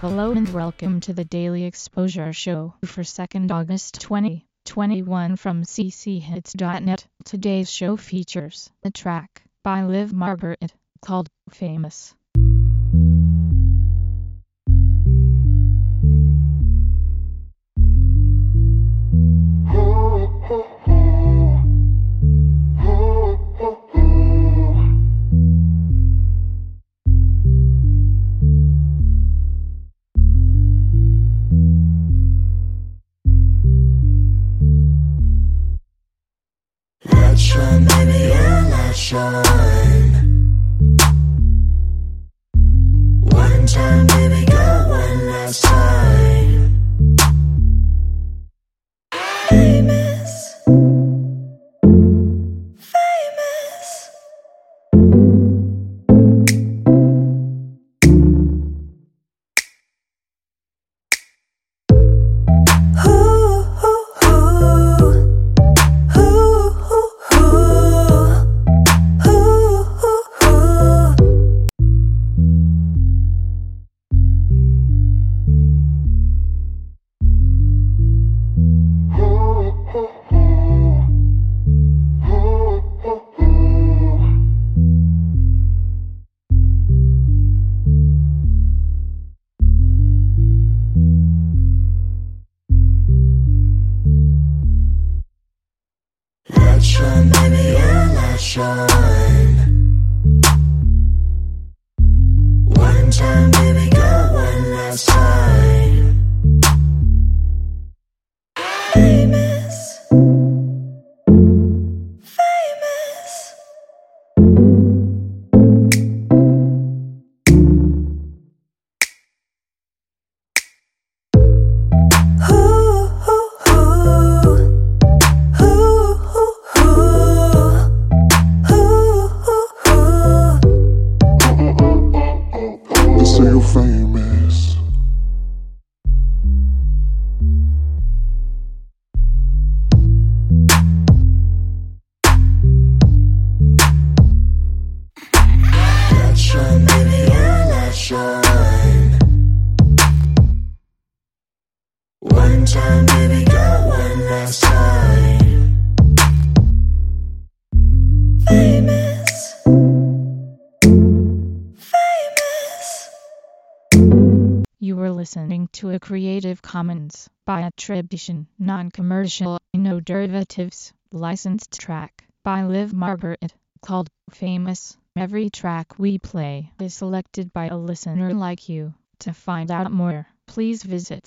Hello and welcome to the Daily Exposure Show for 2nd August 2021 from cchits.net. Today's show features the track by Liv Margaret called Famous. Let's time, baby, girl, one last time. Famous, famous. You were listening to a Creative Commons by attribution, non-commercial, no derivatives, licensed track by Liv Margaret called Famous. Every track we play is selected by a listener like you. To find out more, please visit